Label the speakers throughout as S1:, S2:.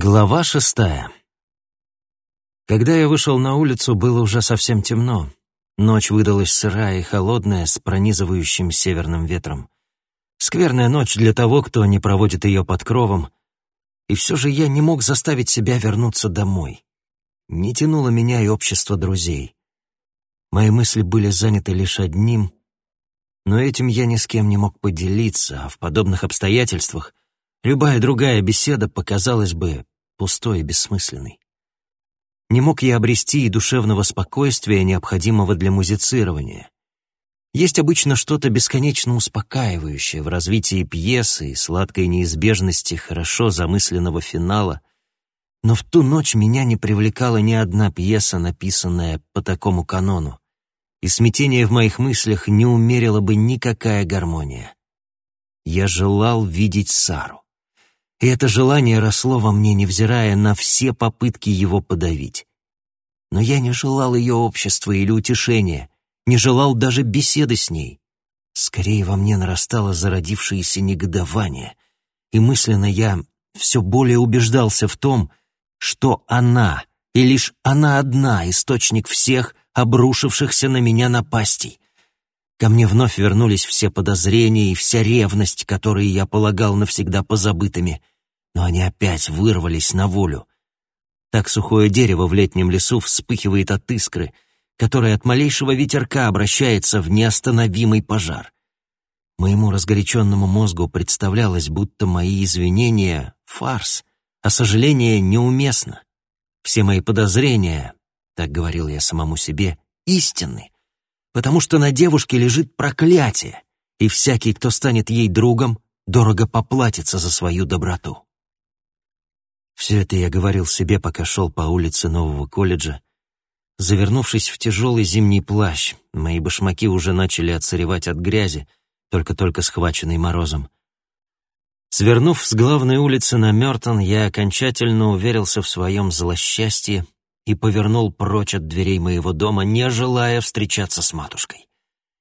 S1: Глава шестая. Когда я вышел на улицу, было уже совсем темно. Ночь выдалась сырая и холодная, с пронизывающим северным ветром. Скверная ночь для того, кто не проводит ее под кровом. И все же я не мог заставить себя вернуться домой. Не тянуло меня и общество друзей. Мои мысли были заняты лишь одним, но этим я ни с кем не мог поделиться, а в подобных обстоятельствах Любая другая беседа показалась бы пустой и бессмысленной. Не мог я обрести и душевного спокойствия, необходимого для музицирования. Есть обычно что-то бесконечно успокаивающее в развитии пьесы и сладкой неизбежности хорошо замысленного финала, но в ту ночь меня не привлекала ни одна пьеса, написанная по такому канону, и смятение в моих мыслях не умерила бы никакая гармония. Я желал видеть Сару. И это желание росло во мне, невзирая на все попытки его подавить. Но я не желал ее общества или утешения, не желал даже беседы с ней. Скорее во мне нарастало зародившееся негодование, и мысленно я все более убеждался в том, что она, и лишь она одна, источник всех обрушившихся на меня напастей. Ко мне вновь вернулись все подозрения и вся ревность, которые я полагал навсегда позабытыми но они опять вырвались на волю. Так сухое дерево в летнем лесу вспыхивает от искры, которая от малейшего ветерка обращается в неостановимый пожар. Моему разгоряченному мозгу представлялось, будто мои извинения — фарс, а сожаление неуместно. Все мои подозрения, так говорил я самому себе, истинны, потому что на девушке лежит проклятие, и всякий, кто станет ей другом, дорого поплатится за свою доброту. Все это я говорил себе, пока шел по улице нового колледжа. Завернувшись в тяжелый зимний плащ, мои башмаки уже начали отсыревать от грязи, только-только схваченной морозом. Свернув с главной улицы на Мертон, я окончательно уверился в своем злосчастье и повернул прочь от дверей моего дома, не желая встречаться с матушкой.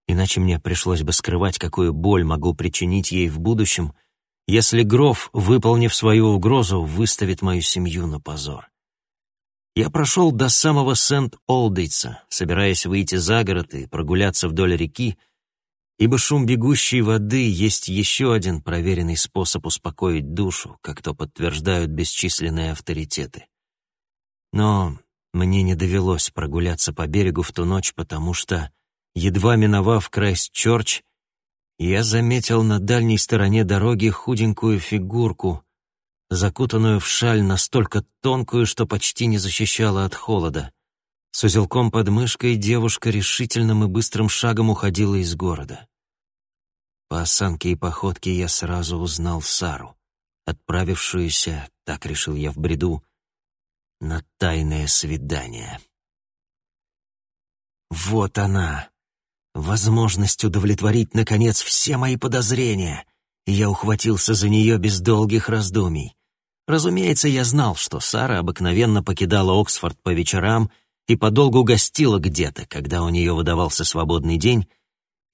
S1: Иначе мне пришлось бы скрывать, какую боль могу причинить ей в будущем — если Гроф, выполнив свою угрозу, выставит мою семью на позор. Я прошел до самого Сент-Олдейтса, собираясь выйти за город и прогуляться вдоль реки, ибо шум бегущей воды есть еще один проверенный способ успокоить душу, как то подтверждают бесчисленные авторитеты. Но мне не довелось прогуляться по берегу в ту ночь, потому что, едва миновав Крайст-Чорч, я заметил на дальней стороне дороги худенькую фигурку, закутанную в шаль настолько тонкую, что почти не защищала от холода. С узелком под мышкой девушка решительным и быстрым шагом уходила из города. По осанке и походке я сразу узнал Сару, отправившуюся, так решил я в бреду, на тайное свидание. Вот она, возможность удовлетворить, наконец, все мои подозрения, и я ухватился за нее без долгих раздумий. Разумеется, я знал, что Сара обыкновенно покидала Оксфорд по вечерам и подолгу гостила где-то, когда у нее выдавался свободный день,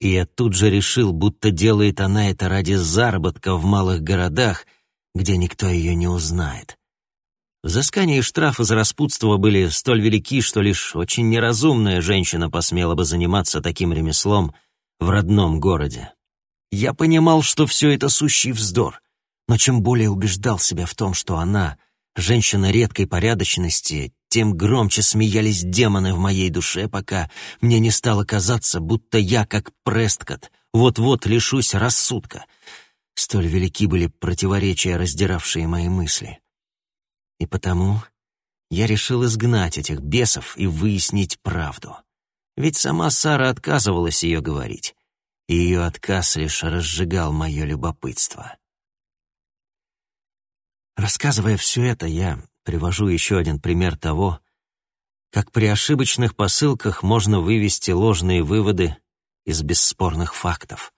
S1: и я тут же решил, будто делает она это ради заработка в малых городах, где никто ее не узнает. Взыскания и штрафы за распутство были столь велики, что лишь очень неразумная женщина посмела бы заниматься таким ремеслом в родном городе. Я понимал, что все это сущий вздор, но чем более убеждал себя в том, что она — женщина редкой порядочности, тем громче смеялись демоны в моей душе, пока мне не стало казаться, будто я, как Престкот, вот-вот лишусь рассудка. Столь велики были противоречия, раздиравшие мои мысли. И потому я решил изгнать этих бесов и выяснить правду. Ведь сама Сара отказывалась ее говорить, и ее отказ лишь разжигал мое любопытство. Рассказывая все это, я привожу еще один пример того, как при ошибочных посылках можно вывести ложные выводы из бесспорных фактов.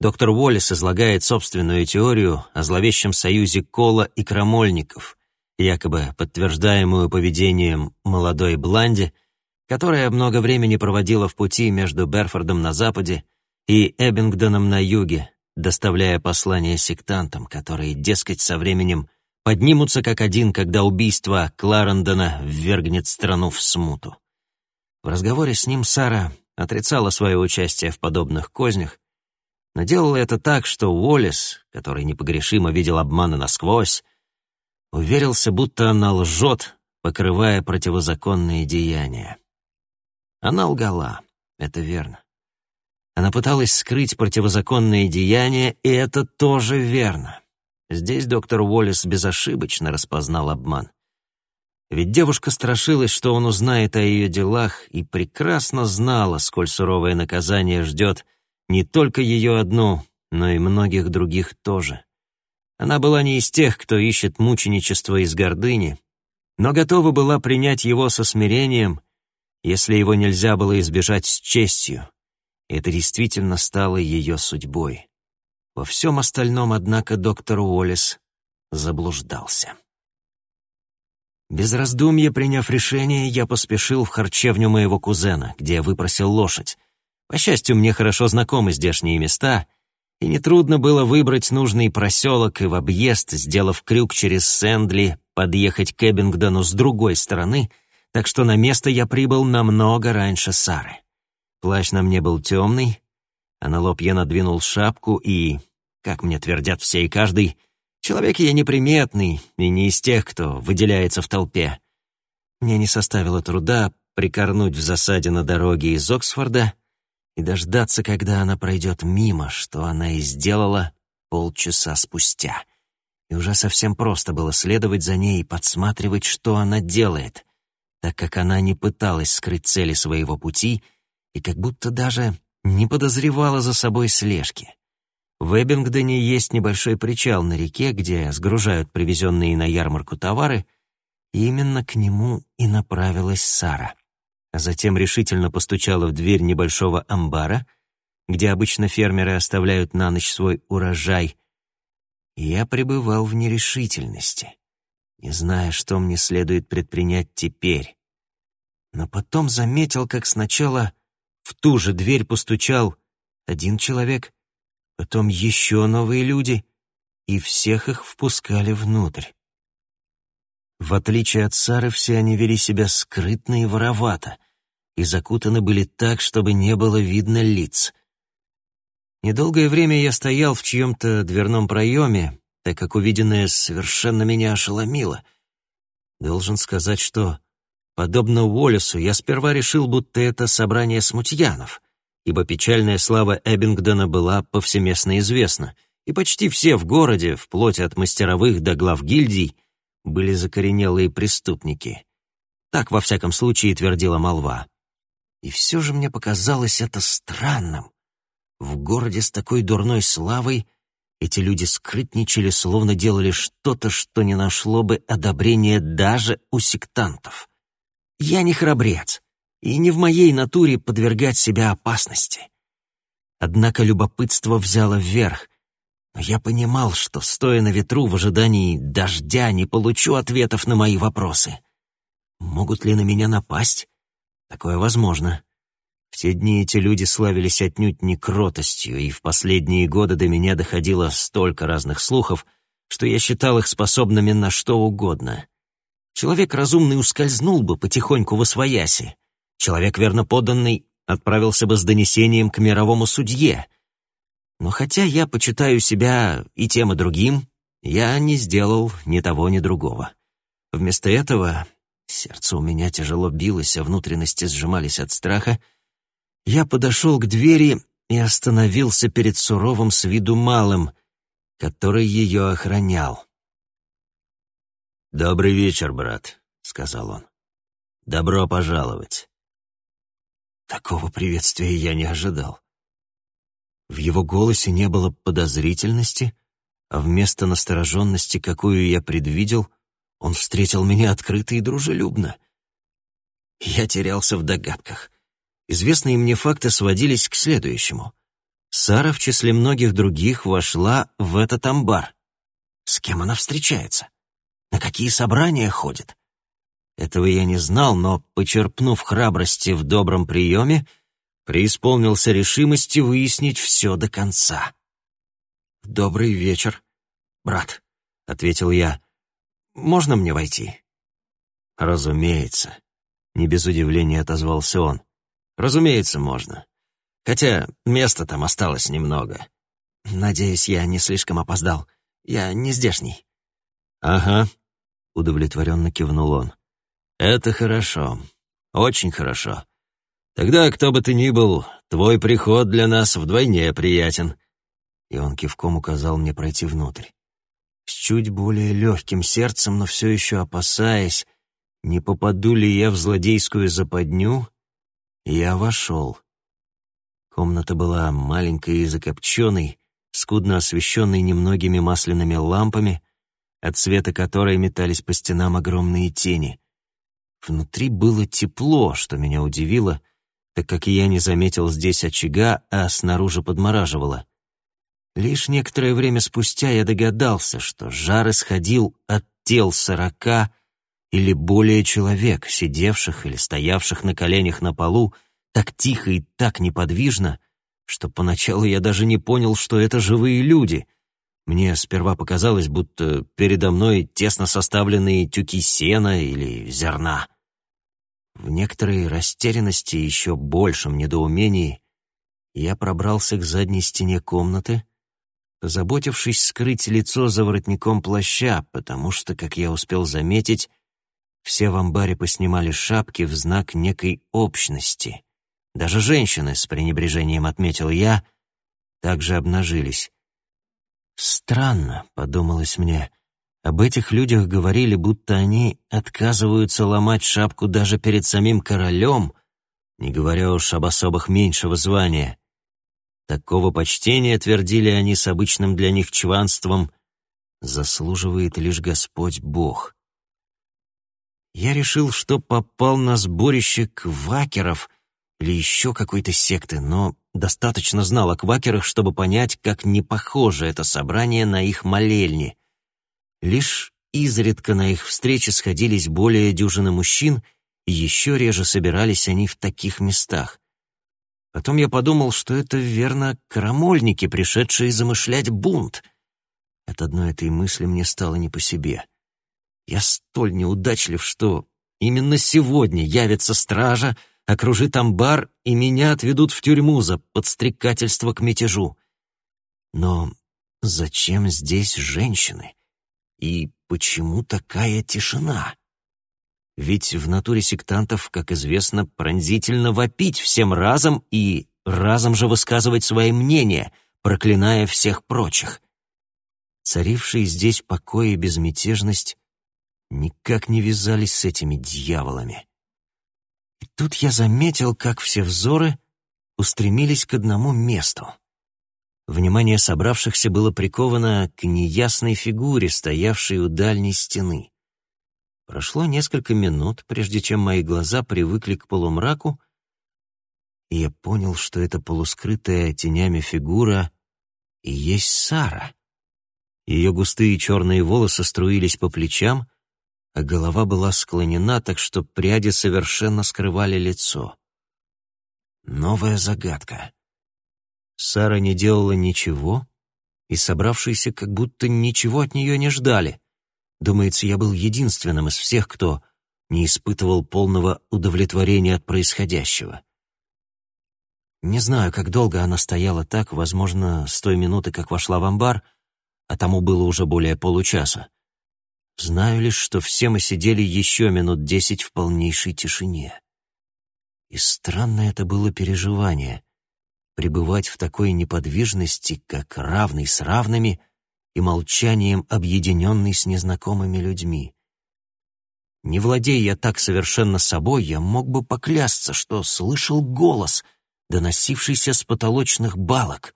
S1: Доктор Уоллес излагает собственную теорию о зловещем союзе Кола и Крамольников, якобы подтверждаемую поведением молодой Бланди, которая много времени проводила в пути между Берфордом на западе и Эббингдоном на юге, доставляя послания сектантам, которые, дескать, со временем поднимутся как один, когда убийство Кларендона ввергнет страну в смуту. В разговоре с ним Сара отрицала свое участие в подобных кознях, но делала это так, что Уоллес, который непогрешимо видел обманы насквозь, уверился, будто она лжет, покрывая противозаконные деяния. Она лгала, это верно. Она пыталась скрыть противозаконные деяния, и это тоже верно. Здесь доктор Уоллес безошибочно распознал обман. Ведь девушка страшилась, что он узнает о ее делах, и прекрасно знала, сколь суровое наказание ждет не только ее одну, но и многих других тоже. Она была не из тех, кто ищет мученичество из гордыни, но готова была принять его со смирением, если его нельзя было избежать с честью. Это действительно стало ее судьбой. Во всем остальном, однако, доктор Уоллес заблуждался. Без раздумья, приняв решение, я поспешил в харчевню моего кузена, где я выпросил лошадь. По счастью, мне хорошо знакомы здешние места, и нетрудно было выбрать нужный проселок и в объезд, сделав крюк через Сэндли, подъехать к Эббингдону с другой стороны, так что на место я прибыл намного раньше Сары. Плащ на мне был темный, а на лоб я надвинул шапку и, как мне твердят все и каждый, человек я неприметный и не из тех, кто выделяется в толпе. Мне не составило труда прикорнуть в засаде на дороге из Оксфорда и дождаться, когда она пройдет мимо, что она и сделала полчаса спустя. И уже совсем просто было следовать за ней и подсматривать, что она делает, так как она не пыталась скрыть цели своего пути — и как будто даже не подозревала за собой слежки. В Эббингдоне есть небольшой причал на реке, где сгружают привезенные на ярмарку товары, и именно к нему и направилась Сара. А затем решительно постучала в дверь небольшого амбара, где обычно фермеры оставляют на ночь свой урожай. Я пребывал в нерешительности, не зная, что мне следует предпринять теперь. Но потом заметил, как сначала в ту же дверь постучал один человек, потом еще новые люди, и всех их впускали внутрь. В отличие от Сары, все они вели себя скрытно и воровато, и закутаны были так, чтобы не было видно лиц. Недолгое время я стоял в чьем-то дверном проеме, так как увиденное совершенно меня ошеломило. Должен сказать, что Подобно Уоллесу, я сперва решил, будто это собрание смутьянов, ибо печальная слава Эббингдона была повсеместно известна, и почти все в городе, вплоть от мастеровых до глав гильдий, были закоренелые преступники. Так, во всяком случае, твердила молва. И все же мне показалось это странным. В городе с такой дурной славой эти люди скрытничали, словно делали что-то, что не нашло бы одобрения даже у сектантов. Я не храбрец, и не в моей натуре подвергать себя опасности. Однако любопытство взяло вверх, но я понимал, что, стоя на ветру в ожидании дождя, не получу ответов на мои вопросы. Могут ли на меня напасть? Такое возможно. В те дни эти люди славились отнюдь не кротостью, и в последние годы до меня доходило столько разных слухов, что я считал их способными на что угодно — Человек разумный ускользнул бы потихоньку во свояси. Человек верно подданный отправился бы с донесением к мировому судье. Но хотя я почитаю себя и тем, и другим, я не сделал ни того, ни другого. Вместо этого сердце у меня тяжело билось, а внутренности сжимались от страха. Я подошел к двери и остановился перед суровым с виду малым, который ее охранял.
S2: «Добрый вечер, брат», — сказал он. «Добро пожаловать».
S1: Такого приветствия я не ожидал. В его голосе не было подозрительности, а вместо настороженности, какую я предвидел, он встретил меня открыто и дружелюбно. Я терялся в догадках. Известные мне факты сводились к следующему. Сара в числе многих других вошла в этот амбар. С кем она встречается? На какие собрания ходит? Этого я не знал, но, почерпнув храбрости в добром приеме, преисполнился решимости выяснить все до конца. «Добрый вечер, брат», — ответил я. можно мне войти?»
S2: «Разумеется», — не без удивления отозвался он. «Разумеется, можно. Хотя места там осталось немного».
S1: «Надеюсь, я не слишком опоздал. Я не здешний».
S2: «Ага», — удовлетворенно кивнул он. «Это хорошо. Очень хорошо. Тогда, кто бы ты ни был, твой приход для нас вдвойне приятен». И он кивком указал мне пройти внутрь. С чуть более легким сердцем, но все еще опасаясь, не попаду ли я в злодейскую западню, я вошел. Комната была маленькой и закопченной, скудно освещенной немногими масляными лампами, от света которой метались по стенам огромные тени. Внутри было тепло, что меня удивило, так как я не заметил здесь очага, а снаружи подмораживало. Лишь некоторое время спустя я догадался, что жар исходил от тел сорока или более человек, сидевших или стоявших на коленях на полу, так тихо и так неподвижно, что поначалу я даже не понял, что это живые люди. Мне сперва показалось, будто передо мной тесно составленные тюки сена или зерна. В некоторой растерянности и еще большем недоумении я пробрался к задней стене комнаты, позаботившись скрыть лицо за воротником плаща, потому что, как я успел заметить, все в амбаре поснимали шапки в знак некой общности. Даже женщины, с пренебрежением отметил я, также обнажились. «Странно», — подумалось мне, — об этих людях говорили, будто они отказываются ломать шапку даже перед самим королем, не говоря уж об особых меньшего звания. Такого почтения, твердили они с обычным для них чванством, заслуживает лишь Господь Бог. Я решил, что попал на сборище квакеров или еще какой-то секты, но достаточно знал о квакерах, чтобы понять, как не похоже это собрание на их молельни. Лишь изредка на их встречи сходились более дюжины мужчин, и еще реже собирались они в таких местах. Потом я подумал, что это, верно, карамольники, пришедшие замышлять бунт. От одной этой мысли мне стало не по себе. Я столь неудачлив, что именно сегодня явится стража, окружит амбар, и меня отведут в тюрьму за подстрекательство к мятежу. Но зачем здесь женщины? И почему такая тишина? Ведь в натуре сектантов, как известно, пронзительно вопить всем разом и разом же высказывать свои мнения, проклиная всех прочих. Царившие здесь покой и безмятежность никак не вязались с этими дьяволами. И тут я заметил, как все взоры устремились к одному месту. Внимание собравшихся было приковано к неясной фигуре, стоявшей у дальней стены. Прошло несколько минут, прежде чем мои глаза привыкли к полумраку, и я понял, что эта полускрытая тенями фигура и есть Сара. Ее густые черные волосы струились по плечам, а голова была склонена, так что пряди совершенно скрывали лицо. Новая загадка. Сара не делала ничего, и собравшиеся как будто ничего от нее не ждали — Думается, я был единственным из всех, кто не испытывал полного удовлетворения от происходящего. Не знаю, как долго она стояла так, возможно, с той минуты, как вошла в амбар, а тому было уже более получаса. Знаю лишь, что все мы сидели еще минут десять в полнейшей тишине. И странно это было переживание — пребывать в такой неподвижности, как равный с равными, и молчанием объединенный с незнакомыми людьми. Не владея я так совершенно собой, я мог бы поклясться, что слышал голос, доносившийся с потолочных балок.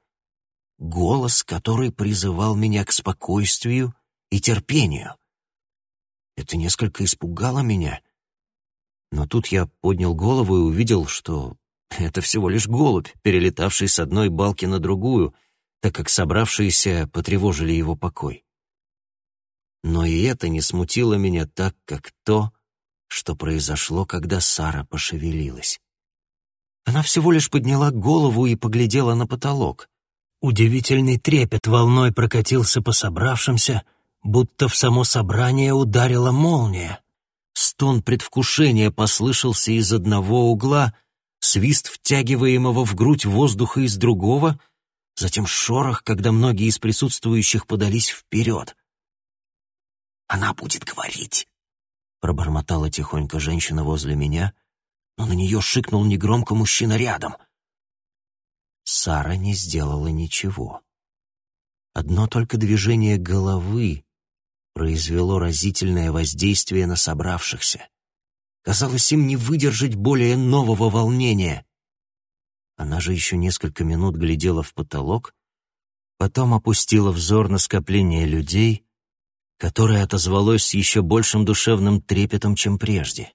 S2: Голос, который призывал меня к спокойствию и терпению. Это несколько испугало меня. Но тут я поднял голову и увидел, что это всего лишь голубь, перелетавший с одной балки на другую — так как собравшиеся потревожили его покой. Но и это не смутило меня так, как то, что произошло, когда Сара пошевелилась. Она всего лишь подняла голову и поглядела на потолок. Удивительный трепет волной прокатился по собравшимся,
S1: будто в само собрание ударила молния. Стон предвкушения послышался из одного угла, свист втягиваемого в грудь воздуха из другого, затем шорох, когда многие из присутствующих подались вперед. «Она будет говорить», — пробормотала тихонько женщина возле меня, но на нее шикнул негромко мужчина рядом. Сара не сделала ничего. Одно только движение головы произвело разительное воздействие на собравшихся. Казалось, им не выдержать более нового волнения. Она же еще несколько минут глядела в потолок, потом опустила взор на скопление людей, которое отозвалось с еще большим душевным трепетом, чем прежде.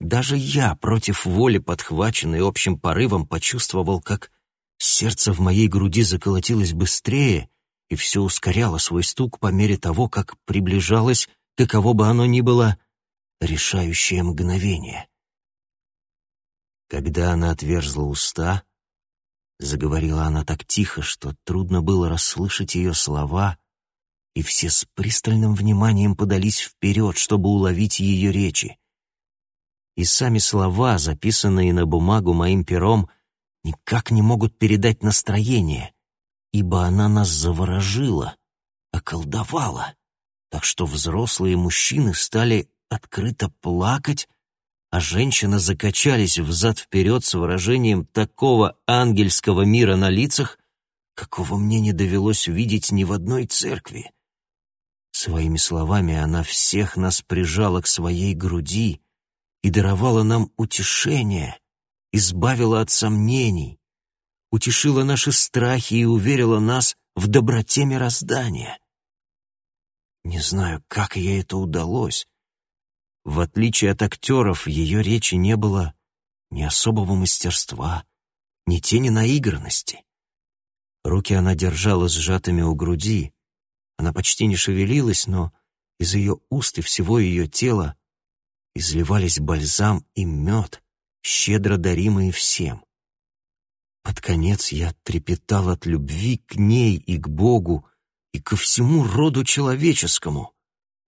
S1: Даже я, против воли, подхваченный общим порывом, почувствовал, как сердце в моей груди заколотилось быстрее и все ускоряло свой стук по мере того, как приближалось, каково бы оно ни было, решающее мгновение. Когда она отверзла уста, заговорила она так тихо, что трудно было расслышать ее слова, и все с пристальным вниманием подались вперед, чтобы уловить ее речи. И сами слова, записанные на бумагу моим пером, никак не могут передать настроение, ибо она нас заворожила, околдовала, так что взрослые мужчины стали открыто плакать, а женщины закачались взад-вперед с выражением такого ангельского мира на лицах, какого мне не довелось видеть ни в одной церкви. Своими словами она всех нас прижала к своей груди и даровала нам утешение, избавила от сомнений, утешила наши страхи и уверила нас в доброте мироздания. Не знаю, как ей это удалось, в отличие от актеров, в ее речи не было ни особого мастерства, ни тени наигранности. Руки она держала сжатыми у груди. Она почти не шевелилась, но из ее уст и всего ее тела изливались бальзам и мед, щедро даримые всем. Под конец я трепетал от любви к ней и к Богу, и ко всему роду человеческому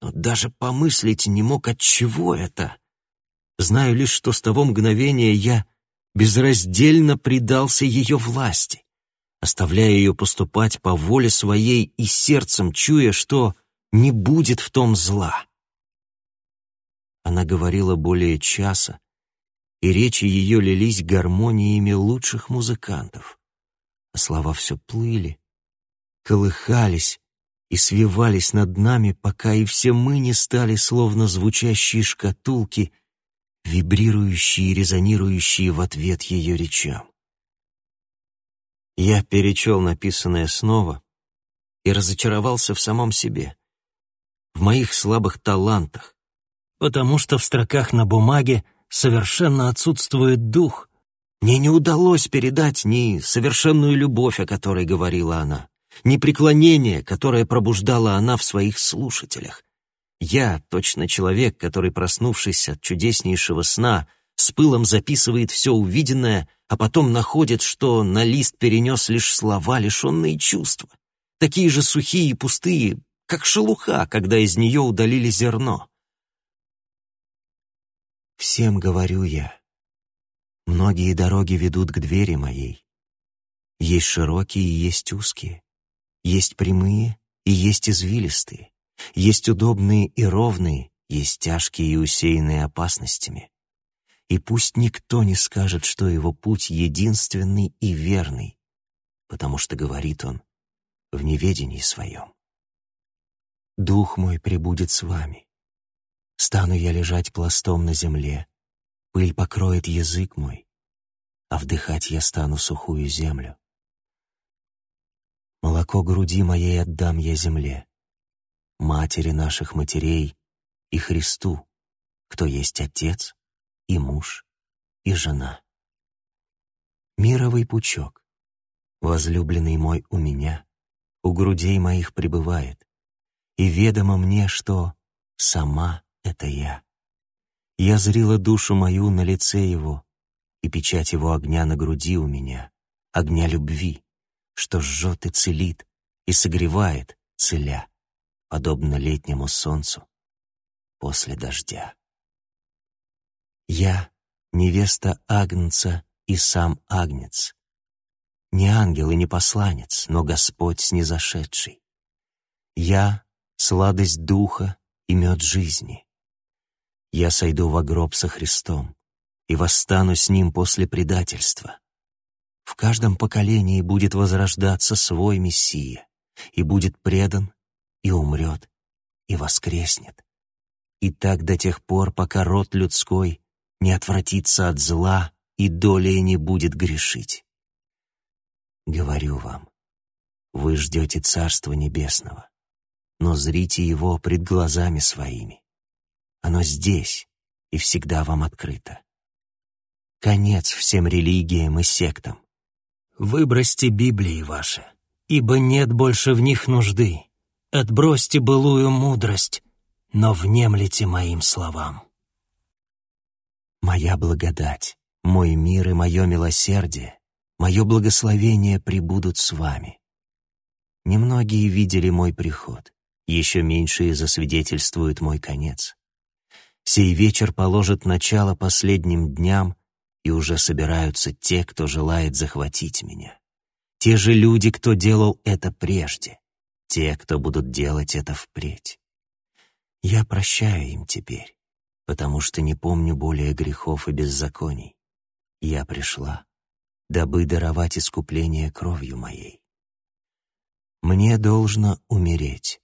S1: но даже помыслить не мог, от чего это. Знаю лишь, что с того мгновения я безраздельно предался ее власти, оставляя ее поступать по воле своей и сердцем чуя, что не будет в том зла. Она говорила более часа, и речи ее лились гармониями лучших музыкантов, а слова все плыли, колыхались, и свивались над нами, пока и все мы не стали словно звучащие шкатулки, вибрирующие и резонирующие в ответ ее речам. Я перечел написанное снова и разочаровался в самом себе, в моих слабых талантах, потому что в строках на бумаге совершенно отсутствует дух. Мне не удалось передать ни совершенную любовь, о которой говорила она, ни преклонение, которое пробуждала она в своих слушателях. Я, точно человек, который, проснувшись от чудеснейшего сна, с пылом записывает все увиденное, а потом находит, что на лист перенес лишь слова, лишенные чувства, такие же сухие и пустые, как шелуха, когда из нее удалили зерно. Всем говорю я, многие дороги ведут к двери моей. Есть широкие и есть узкие. Есть прямые и есть извилистые, есть удобные и ровные, есть тяжкие и усеянные опасностями. И пусть никто не скажет, что его путь единственный и верный, потому что говорит он в неведении своем. Дух мой пребудет с вами. Стану я лежать пластом на земле, пыль покроет язык мой, а вдыхать я стану сухую землю. Молоко груди моей отдам я земле, матери наших матерей и Христу, кто есть отец и муж и жена. Мировый пучок, возлюбленный мой у меня, у грудей моих пребывает, и ведомо мне, что сама это я. Я зрила душу мою на лице его, и печать его огня на груди у меня, огня любви, что жжет и целит, и согревает, целя, подобно летнему солнцу после дождя. Я — невеста Агнца и сам Агнец. Не ангел и не посланец, но Господь снизошедший. Я — сладость духа и мед жизни. Я сойду во гроб со Христом и восстану с Ним после предательства. В каждом поколении будет возрождаться свой Мессия, и будет предан, и умрет, и воскреснет. И так до тех пор, пока род людской не отвратится от зла и долей не будет грешить. Говорю вам, вы ждете Царства Небесного, но зрите его пред глазами своими. Оно здесь и всегда вам открыто. Конец всем религиям и сектам. Выбросьте Библии ваши, ибо нет больше в них нужды. Отбросьте былую мудрость, но внемлите моим словам. Моя благодать, мой мир и мое милосердие, мое благословение прибудут с вами. Немногие видели мой приход, еще меньшие засвидетельствуют мой конец. Сей вечер положит начало последним дням, и уже собираются те, кто желает захватить меня. Те же люди, кто делал это прежде, те, кто будут делать это впредь. Я прощаю им теперь, потому что не помню более грехов и беззаконий. Я пришла, дабы даровать искупление кровью моей. Мне должно умереть,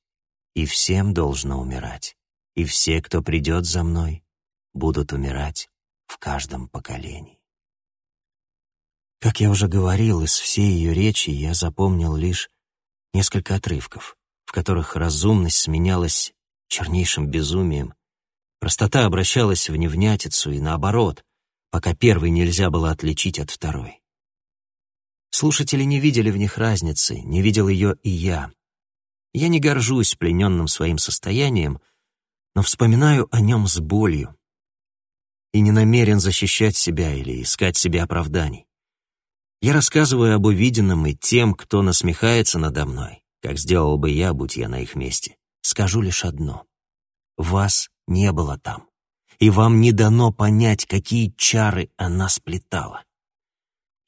S1: и всем должно умирать, и все, кто придет за мной, будут умирать в каждом поколении. Как я уже говорил, из всей ее речи я запомнил лишь несколько отрывков, в которых разумность сменялась чернейшим безумием, простота обращалась в невнятицу и наоборот, пока первый нельзя было отличить от второй. Слушатели не видели в них разницы, не видел ее и я. Я не горжусь плененным своим состоянием, но вспоминаю о нем с болью и не намерен защищать себя или искать себе оправданий. Я рассказываю об увиденном и тем, кто насмехается надо мной, как сделал бы я, будь я на их месте. Скажу лишь одно. Вас не было там, и вам не дано понять, какие чары она сплетала.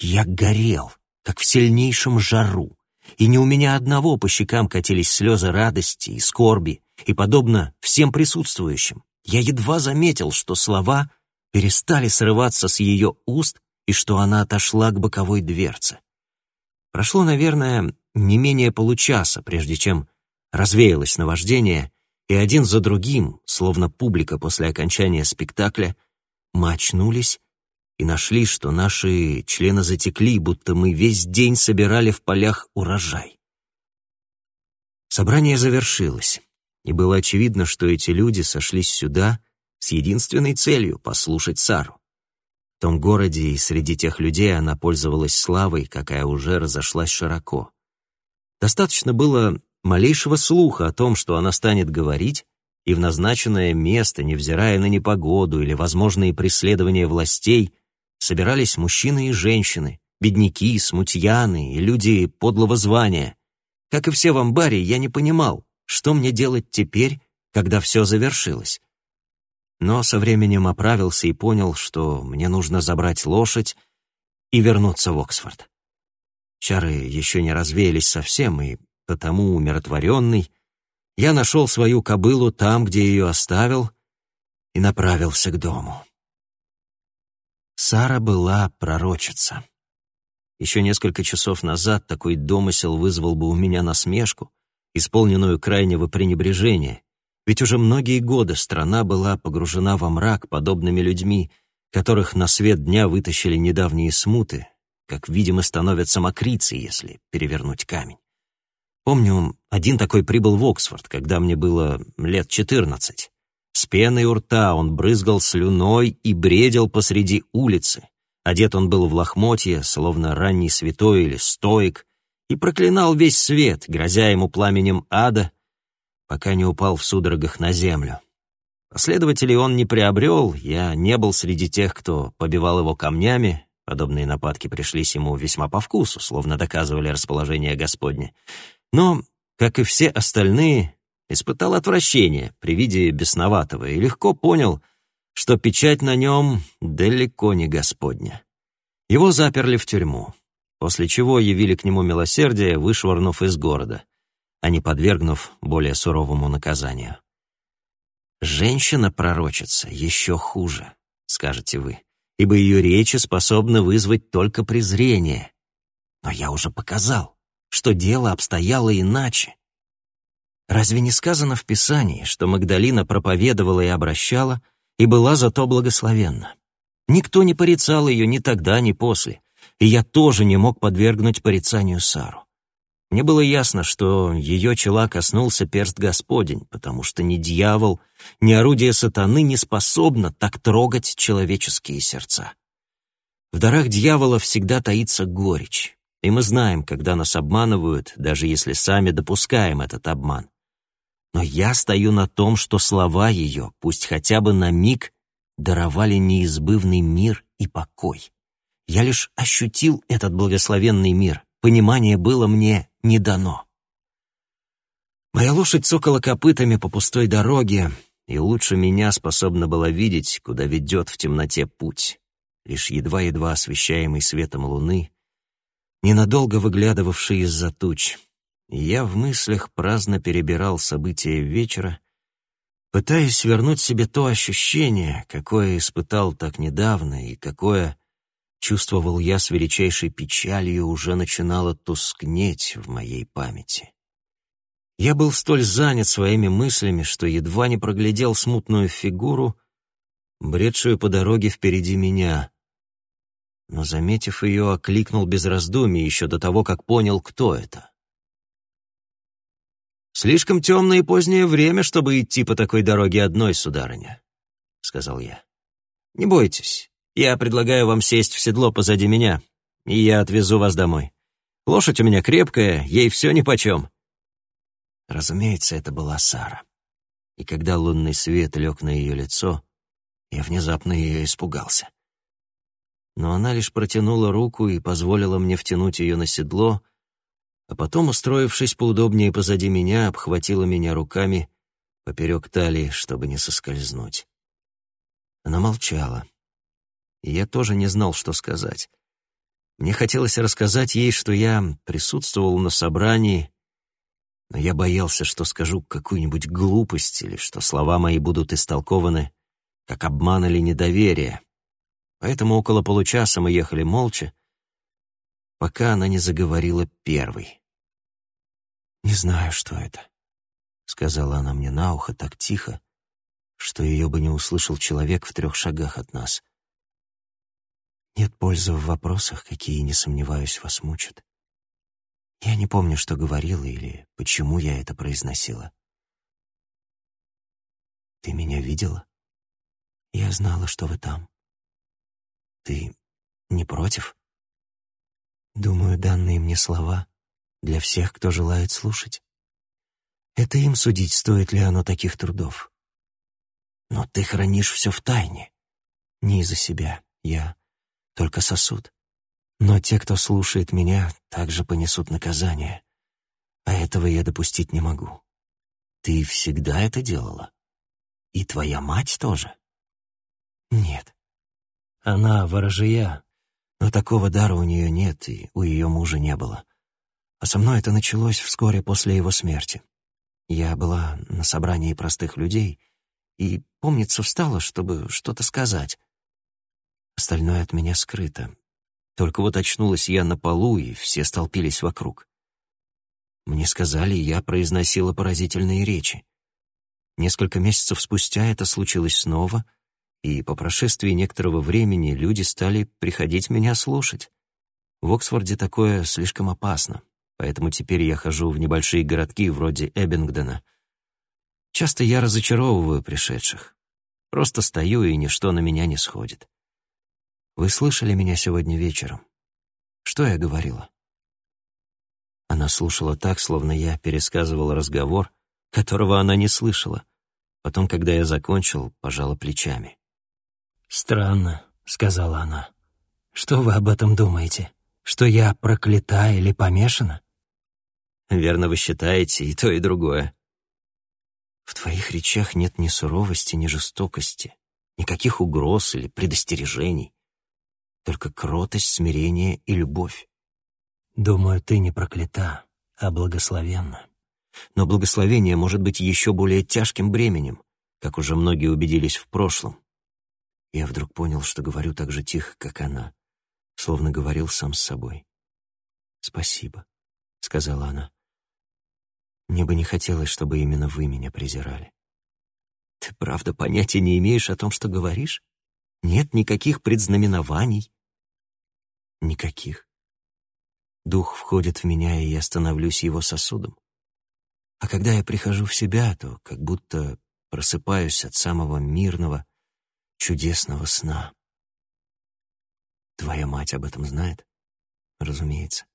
S1: Я горел, как в сильнейшем жару, и не у меня одного по щекам катились слезы радости и скорби, и, подобно всем присутствующим, я едва заметил, что слова перестали срываться с ее уст и что она отошла к боковой дверце. Прошло, наверное, не менее получаса, прежде чем развеялось наваждение, и один за другим, словно публика после окончания спектакля, мы очнулись и нашли, что наши члены затекли, будто мы весь день собирали в полях урожай. Собрание завершилось и было очевидно, что эти люди сошлись сюда с единственной целью — послушать Сару. В том городе и среди тех людей она пользовалась славой, какая уже разошлась широко. Достаточно было малейшего слуха о том, что она станет говорить, и в назначенное место, невзирая на непогоду или возможные преследования властей, собирались мужчины и женщины, бедняки, смутьяны и люди подлого звания. Как и все в амбаре, я не понимал, что мне делать теперь, когда все завершилось? Но со временем оправился и понял, что мне нужно забрать лошадь и вернуться в Оксфорд. Чары еще не развеялись совсем, и потому, умиротворенный, я нашел свою кобылу там, где ее оставил, и направился к дому. Сара была пророчица. Еще несколько часов назад такой домысел вызвал бы у меня насмешку, исполненную крайнего пренебрежения, ведь уже многие годы страна была погружена во мрак подобными людьми, которых на свет дня вытащили недавние смуты, как, видимо, становятся мокрицы, если перевернуть камень. Помню, один такой прибыл в Оксфорд, когда мне было лет четырнадцать. С пеной у рта он брызгал слюной и бредил посреди улицы. Одет он был в лохмотье, словно ранний святой или стоик, и проклинал весь свет, грозя ему пламенем ада, пока не упал в судорогах на землю. Последователей он не приобрел, я не был среди тех, кто побивал его камнями, подобные нападки пришлись ему весьма по вкусу, словно доказывали расположение Господне. Но, как и все остальные, испытал отвращение при виде бесноватого и легко понял, что печать на нем далеко не Господня. Его заперли в тюрьму, после чего явили к нему милосердие, вышвырнув из города, а не подвергнув более суровому наказанию. Женщина-пророчица еще хуже, скажете вы, ибо ее речи способны вызвать только презрение. Но я уже показал, что дело обстояло иначе. Разве не сказано в Писании, что Магдалина проповедовала и обращала, и была зато благословенна? Никто не порицал ее ни тогда, ни после, и я тоже не мог подвергнуть порицанию Сару. Мне было ясно, что ее чела коснулся перст Господень, потому что ни дьявол, ни орудие сатаны не способно так трогать человеческие сердца. В дарах дьявола всегда таится горечь, и мы знаем, когда нас обманывают, даже если сами допускаем этот обман. Но я стою на том, что слова ее, пусть хотя бы на миг, даровали неизбывный мир и покой. Я лишь ощутил этот благословенный мир, понимание было мне не дано. Моя лошадь цокала копытами по пустой дороге, и лучше меня способна была видеть, куда ведет в темноте путь, лишь едва-едва освещаемый светом луны, ненадолго выглядывавший из-за туч. Я в мыслях праздно перебирал события вечера, пытаясь вернуть себе то ощущение, какое испытал так недавно и какое чувствовал я с величайшей печалью, уже начинало тускнеть в моей памяти. Я был столь занят своими мыслями, что едва не проглядел смутную фигуру, бредшую по дороге впереди меня. Но, заметив ее, окликнул без раздумий еще до того, как понял, кто это. «Слишком темное и позднее время, чтобы идти по такой дороге одной, сударыня», — сказал я. «Не бойтесь, я предлагаю вам сесть в седло позади меня, и я отвезу вас домой. Лошадь у меня крепкая, ей все нипочем». Разумеется, это была Сара. И когда лунный свет лег на ее лицо, я внезапно ее испугался. Но она лишь протянула руку и позволила мне втянуть ее на седло, а потом, устроившись поудобнее позади меня, обхватила меня руками поперек талии, чтобы не соскользнуть. Она молчала и я тоже не знал, что сказать. Мне хотелось рассказать ей, что я присутствовал на собрании, но я боялся, что скажу какую-нибудь глупость или что слова мои будут истолкованы как обман или недоверие. Поэтому около получаса мы ехали молча, пока она не заговорила первой. «Не знаю, что это», — сказала она мне на ухо так тихо, что ее бы не услышал человек в трех шагах от нас. Нет пользы в вопросах, какие, не сомневаюсь, вас мучат. Я не помню, что говорила или почему я это произносила. Ты меня видела? Я знала, что вы там. Ты не против? Думаю, данные мне слова для всех, кто желает слушать. Это им судить, стоит ли оно таких трудов. Но ты хранишь все в тайне. Не из-за себя. Я только сосуд. Но те, кто слушает меня, также понесут наказание. А этого я допустить не могу. Ты всегда это делала? И твоя мать тоже? Нет. Она ворожия, но такого дара у нее нет, и у ее мужа не было. А со мной это началось вскоре после его смерти. Я была на собрании простых людей и, помнится, встала, чтобы что-то сказать. Остальное от меня скрыто. Только вот очнулась я на полу, и все столпились вокруг. Мне сказали, я произносила поразительные речи. Несколько месяцев спустя это случилось снова, и по прошествии некоторого времени люди стали приходить меня слушать. В Оксфорде такое слишком опасно, поэтому теперь я хожу в небольшие городки вроде Эббингдона. Часто я разочаровываю пришедших. Просто стою, и ничто на меня не сходит. Вы слышали меня сегодня вечером? Что я говорила?» Она слушала так, словно я пересказывал разговор, которого она не слышала. Потом, когда я закончил, пожала плечами. «Странно», — сказала она. «Что вы об этом думаете? Что я проклята или помешана?» «Верно вы считаете и то, и другое». В твоих речах нет ни суровости, ни жестокости, никаких угроз или предостережений, только кротость, смирение и любовь. Думаю, ты не проклята, а благословенна. Но благословение может быть еще более тяжким бременем, как уже многие убедились в прошлом. Я вдруг понял, что говорю так же тихо, как она, словно говорил сам с собой. «Спасибо», — сказала она. «Мне бы не хотелось, чтобы именно вы меня презирали». «Ты правда понятия не имеешь о том, что говоришь? Нет никаких предзнаменований?» «Никаких. Дух входит в меня, и я становлюсь его сосудом. А когда я прихожу в себя, то как будто просыпаюсь от самого мирного, чудесного сна. Твоя мать об этом знает? Разумеется.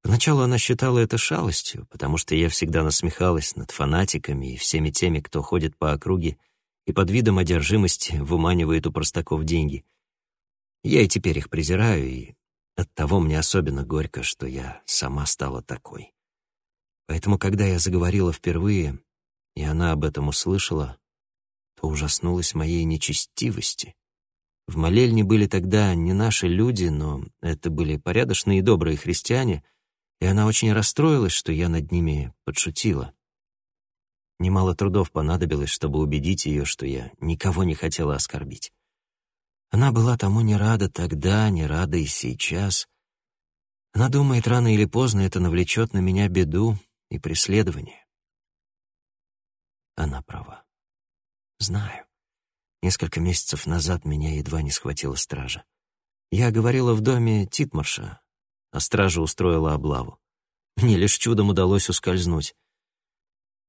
S1: Поначалу она считала это шалостью, потому что я всегда насмехалась над фанатиками и всеми теми, кто ходит по округе и под видом одержимости выманивает у простаков деньги. Я и теперь их презираю, и оттого мне особенно горько, что я сама стала такой. Поэтому, когда я заговорила впервые, и она об этом услышала, то ужаснулась моей нечестивости. В молельне были тогда не наши люди, но это были порядочные и добрые христиане, и она очень расстроилась, что я над ними подшутила. Немало трудов понадобилось, чтобы убедить ее, что я никого не хотела оскорбить. Она была тому не рада тогда, не рада и сейчас. Она думает, рано или поздно это навлечет на меня беду, и преследование. Она права. Знаю. Несколько месяцев назад меня едва не схватила стража. Я говорила в доме Титмарша, а стража устроила облаву. Мне лишь чудом удалось ускользнуть.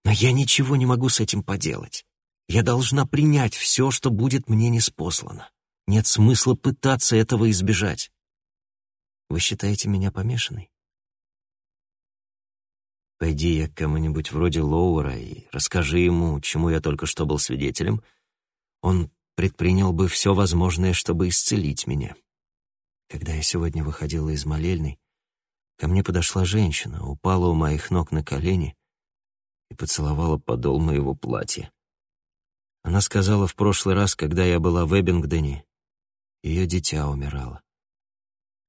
S1: Но я ничего не могу с этим поделать. Я должна принять все, что будет мне неспослано. Нет смысла пытаться этого избежать. Вы считаете меня помешанной? Пойди я к кому-нибудь вроде Лоура и расскажи ему, чему я только что был свидетелем, он предпринял бы все возможное, чтобы исцелить меня. Когда я сегодня выходила из молельной, ко мне подошла женщина, упала у моих ног на колени и поцеловала подол моего платья. Она сказала в прошлый раз, когда я была в Эббингдоне, ее дитя умирало.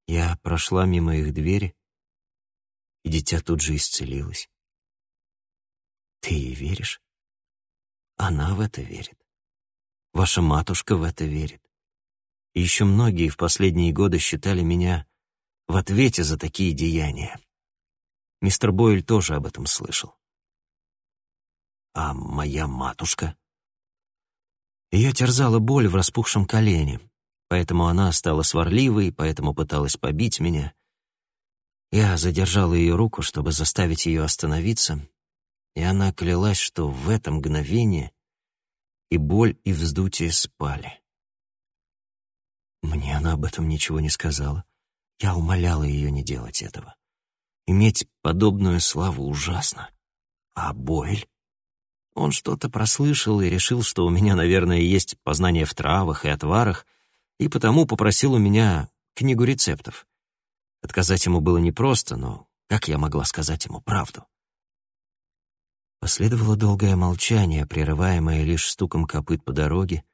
S1: Я прошла мимо их двери, и дитя тут же исцелилось. Ты ей веришь? Она в это верит. Ваша матушка в это верит. И еще многие в последние годы считали меня в ответе за такие деяния. Мистер Бойль тоже об этом слышал. А моя матушка? Ее терзала боль в распухшем колене, поэтому она стала сварливой, поэтому пыталась побить меня. Я задержал ее руку, чтобы заставить ее остановиться, и она клялась, что в это мгновение и боль, и вздутие спали. Мне она об этом ничего не сказала. Я умоляла ее не делать этого. Иметь подобную славу ужасно. А Бойль? Он что-то прослышал и решил, что у меня, наверное, есть познание в травах и отварах, и потому попросил у меня книгу рецептов. Отказать ему было непросто, но как я могла сказать ему правду? Последовало долгое молчание, прерываемое лишь стуком копыт по дороге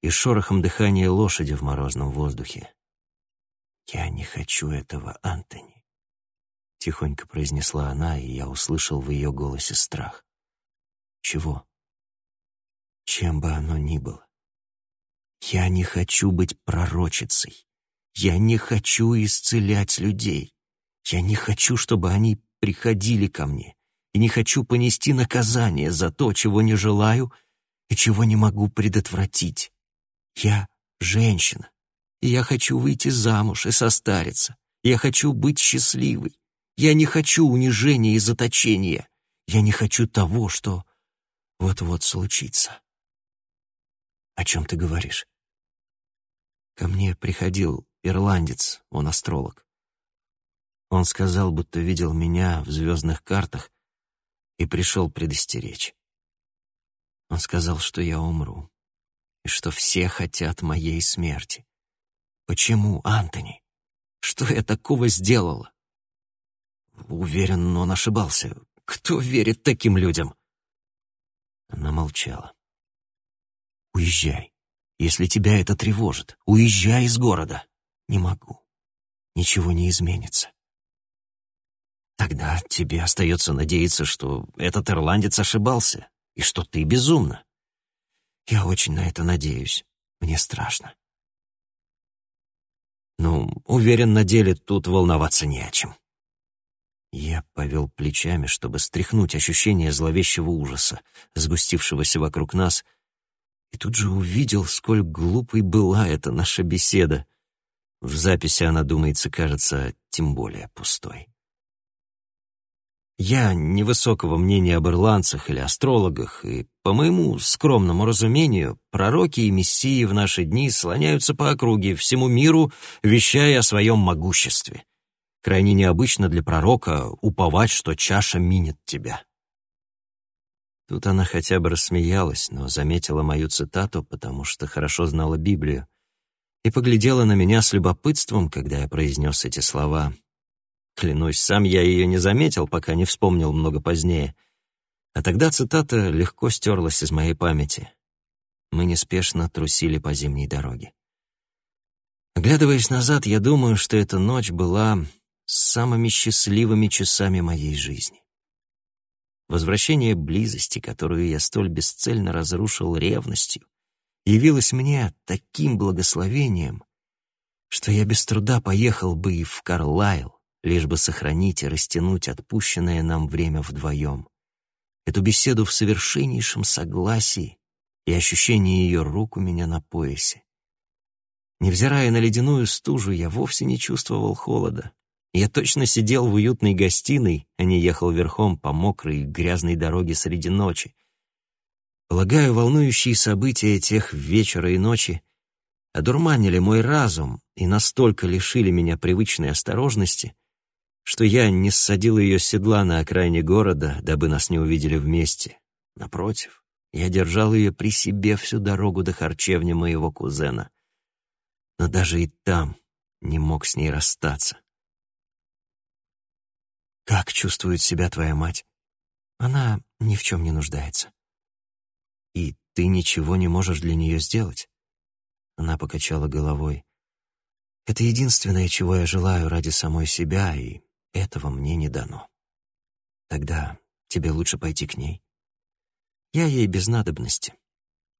S1: и шорохом дыхания лошади в морозном воздухе. «Я не хочу этого, Антони», — тихонько произнесла она, и я услышал в ее голосе страх. «Чего? Чем бы оно ни было. Я не хочу быть пророчицей. Я не хочу исцелять людей. Я не хочу, чтобы они приходили ко мне. И не хочу понести наказание за то, чего не желаю и чего не могу предотвратить. Я женщина, и я хочу выйти замуж и состариться. Я хочу быть счастливой. Я не хочу унижения и заточения. Я не хочу того, что вот-вот случится. О чем ты говоришь? Ко мне приходил ирландец, он астролог. Он сказал, будто видел меня в звездных картах и пришел предостеречь. Он сказал, что я умру, и что все хотят моей смерти. Почему, Антони? Что я такого сделала? Уверен, он ошибался. Кто верит таким людям? Она молчала. «Уезжай. Если тебя это тревожит, уезжай из города». «Не могу. Ничего не изменится». «Тогда тебе остается надеяться, что этот ирландец ошибался, и что ты безумна». «Я очень на это надеюсь. Мне страшно». «Ну, уверен, на деле тут волноваться не о чем». Я повел плечами, чтобы стряхнуть ощущение зловещего ужаса, сгустившегося вокруг нас, и тут же увидел, сколь глупой была эта наша беседа. В записи она, думается, кажется тем более пустой. Я невысокого мнения об ирландцах или астрологах, и, по моему скромному разумению, пророки и мессии в наши дни слоняются по округе, всему миру, вещая о своем могуществе. Крайне необычно для пророка уповать, что чаша минет тебя. Тут она хотя бы рассмеялась, но заметила мою цитату, потому что хорошо знала Библию, и поглядела на меня с любопытством, когда я произнес эти слова. Клянусь, сам я ее не заметил, пока не вспомнил много позднее. А тогда цитата легко стерлась из моей памяти. Мы неспешно трусили по зимней дороге. Оглядываясь назад, я думаю, что эта ночь была самыми счастливыми часами моей жизни. Возвращение близости, которую я столь бесцельно разрушил ревностью, явилось мне таким благословением, что я без труда поехал бы и в Карлайл, лишь бы сохранить и растянуть отпущенное нам время вдвоем. Эту беседу в совершеннейшем согласии и ощущение ее рук у меня на поясе. Невзирая на ледяную стужу, я вовсе не чувствовал холода. Я точно сидел в уютной гостиной, а не ехал верхом по мокрой грязной дороге среди ночи. Полагаю, волнующие события тех вечера и ночи одурманили мой разум и настолько лишили меня привычной осторожности, что я не ссадил ее с седла на окраине города, дабы нас не увидели вместе. Напротив, я держал ее при себе всю дорогу до харчевни моего кузена. Но даже и там не мог с ней расстаться. Как чувствует себя твоя мать? Она ни в чем не нуждается. И ты ничего не можешь для нее сделать? Она покачала головой. Это единственное, чего я желаю ради самой себя, и этого мне не дано. Тогда тебе лучше пойти к ней. Я ей без надобности.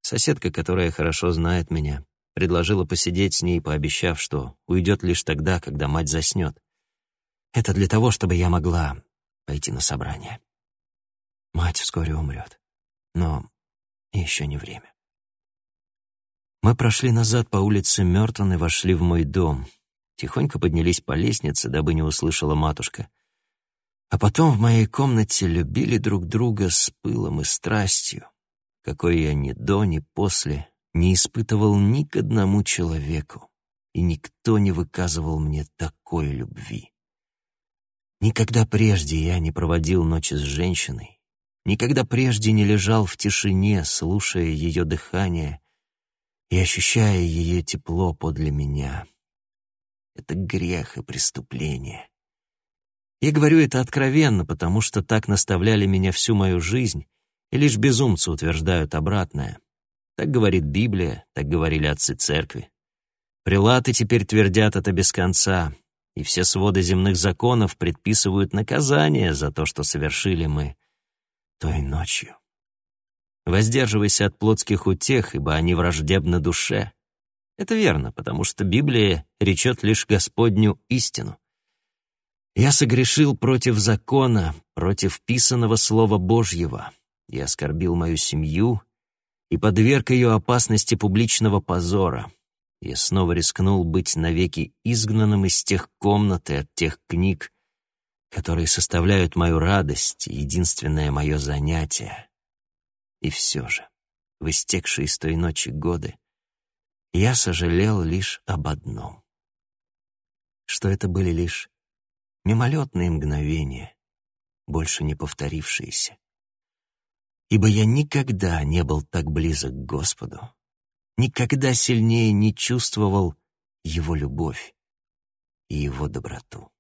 S1: Соседка, которая хорошо знает меня, предложила посидеть с ней, пообещав, что уйдет лишь тогда, когда мать заснет. Это для того, чтобы я могла пойти на собрание. Мать вскоре умрет, но еще не время. Мы прошли назад по улице Мёртон и вошли в мой дом. Тихонько поднялись по лестнице, дабы не услышала матушка. А потом в моей комнате любили друг друга с пылом и страстью, какой я ни до, ни после не испытывал ни к одному человеку, и никто не выказывал мне такой любви. Никогда прежде я не проводил ночи с женщиной, никогда прежде не лежал в тишине, слушая ее дыхание и ощущая ее тепло подле меня. Это грех и преступление. Я говорю это откровенно, потому что так наставляли меня всю мою жизнь, и лишь безумцы утверждают обратное. Так говорит Библия, так говорили отцы церкви. Прилаты теперь твердят это без конца, и все своды земных законов предписывают наказание за то, что совершили мы той ночью. Воздерживайся от плотских утех, ибо они враждебны душе. Это верно, потому что Библия речет лишь Господню истину. Я согрешил против закона, против писанного Слова Божьего. Я оскорбил мою семью и подверг ее опасности публичного позора. Я снова рискнул быть навеки изгнанным из тех комнат и от тех книг, которые составляют мою радость единственное мое занятие. И все же, в истекшие с той ночи годы, я сожалел лишь об одном. Что это были лишь мимолетные мгновения, больше не повторившиеся. Ибо я никогда не был так близок к Господу, никогда сильнее не чувствовал его любовь и его доброту.